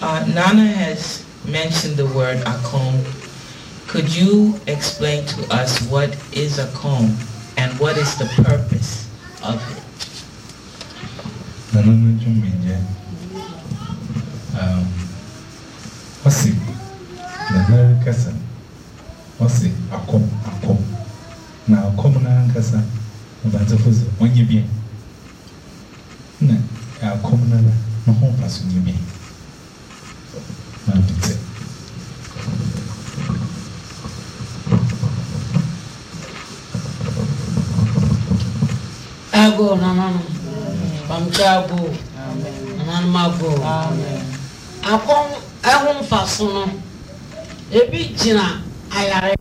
Uh, Nana has mentioned the word akom. Could you explain to us what is akom and what is the purpose of it? ɔse nana kasa ɔse akɔm akɔm na akɔm no ankasa ɔbadzefo sɛ ɔnyɛ bien. Na no la ne ho Ago nananu. Pamke ago. Nananum ago. Akɔn ɛho mfa so no, ebi gyina ayare.